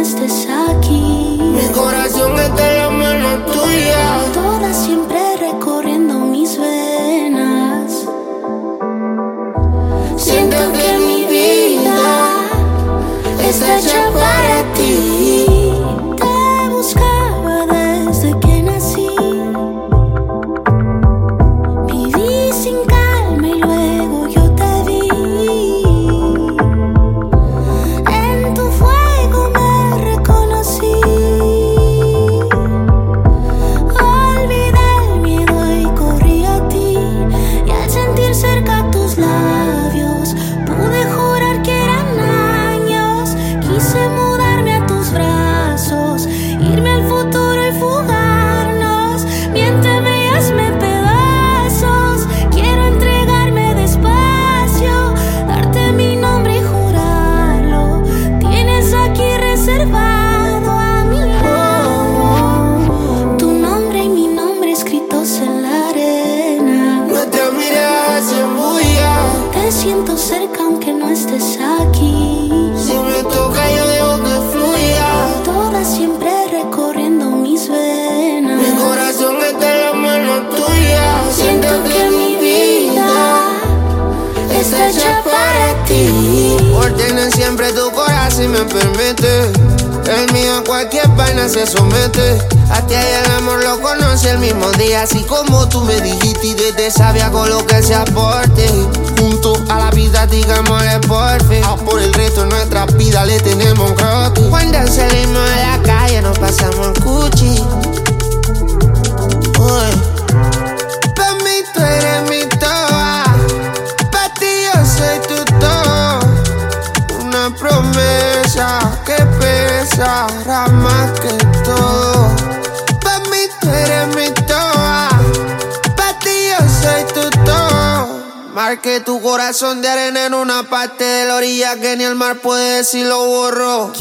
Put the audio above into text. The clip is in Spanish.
estés aquí. Mi corazón está en la mano tuya. Toda siempre recorriendo mis venas. Siento que mi vida está hecha cerca aunque no estés aquí. Si me toca, yo dejo que fluya. Toda siempre recorriendo mis Mi venas. corazón está en la mano tuya. Siento que mi vida está hecha para ti. Por tener siempre tu corazón si me permite. El mío a cualquier vaina se somete. A ti y el amor lo conoce el mismo día. Así como tú me dijiste y desde sabia con lo que se aporte. A la vida, digámosle porfe. A por el resto de nuestra vida le tenemos croquis. Cuando salimos a la calle nos pasamos en cuchi. Uy. Pa' mí tú eres mi toa. Pa' ti yo soy tu todo. Una promesa que pesará más que Marqué tu corazón de arena en una parte de la orilla que ni el mar puede decir lo borró.